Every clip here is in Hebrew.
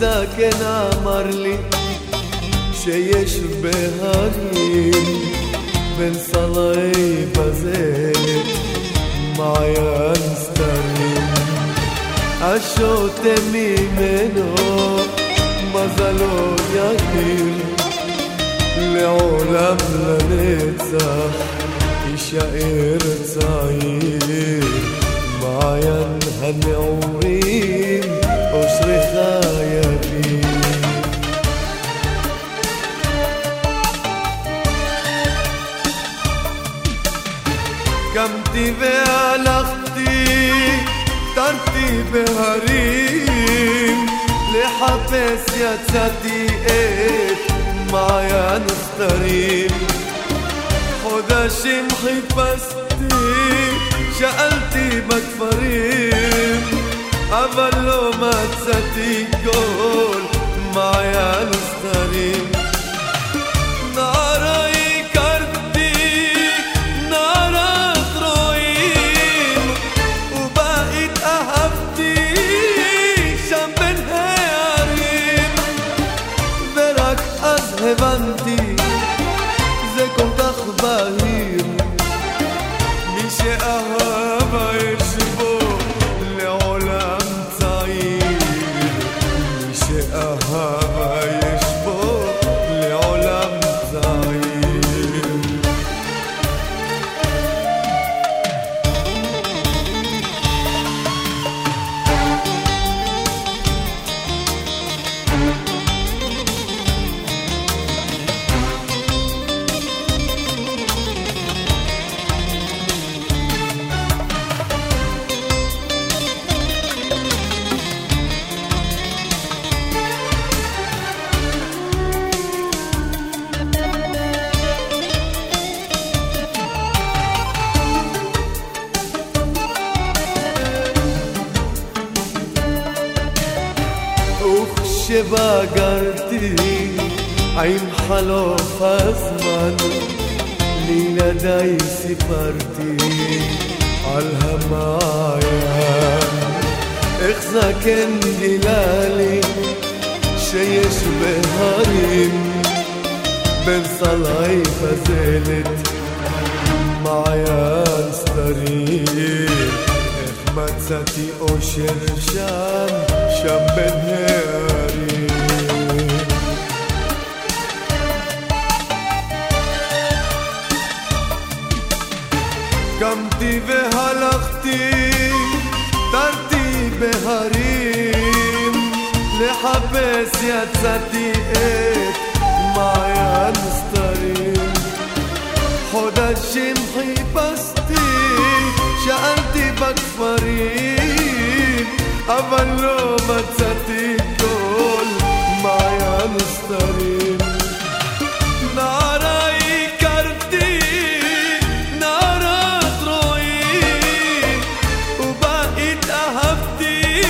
זקן אמר לי שיש בהרים בין סלעי בזלת מעיין סתרים. השותה ממנו מזלו יכיר לעולם לנצח יישאר צעיר. מעיין הנעורים קמתי והלכתי, תרתי בהרים, לחפש יצאתי את מעיין הסתרים. חודשים חיפשתי, שאלתי בכפרים, אבל לא מצאתי כל וכשבגרתי עם חלוף הזמן לילדיי סיפרתי על המעיין איך זקן גילה לי שיש בהרים בין סלעי בזלת מעיין סתרים איך מצאתי אושר שם, שם בין הערים קמתי והלכתי, תרתי בהרים, לחפש יצאתי את מעיין סתרים. חודשים חיפשתי, לא מצאתי כל מעיין סתרים. נערה הכרתי, נערת רואים, ובה התאהבתי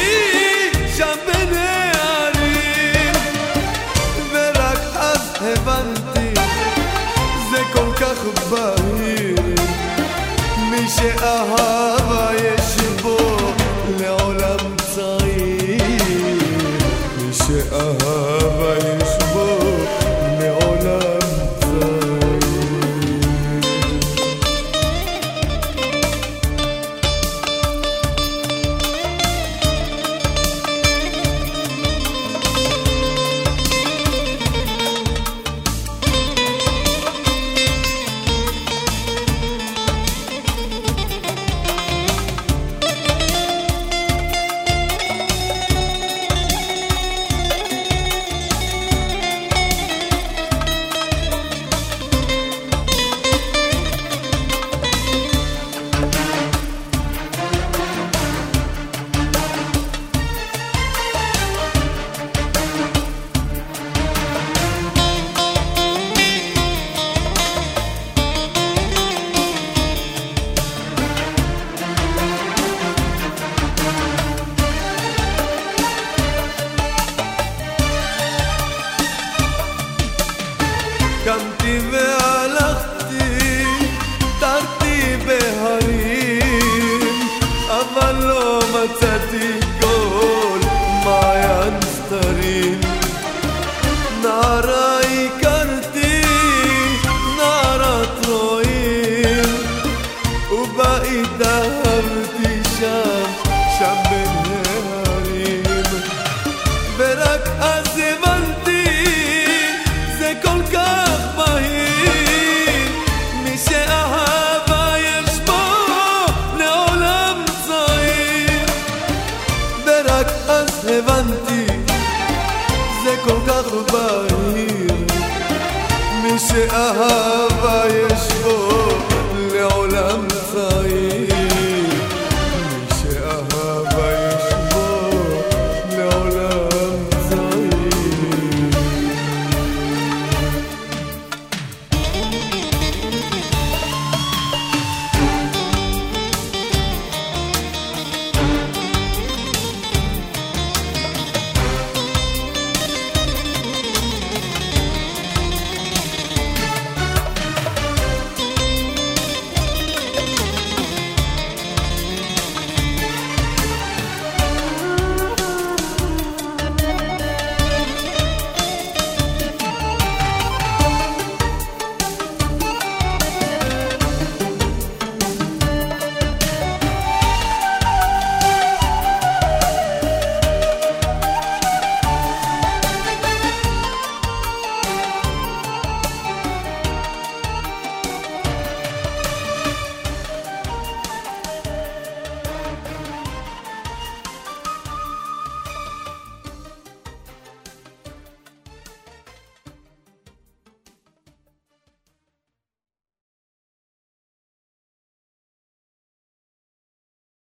שם בין הערים, ורק אז הבנתי, זה כל כך בהיר, מי שאהבה מי שאהבה אבל לא מצאתי הבנתי, זה כל כך לא בהיר, מי שאהבה יש בו לעולם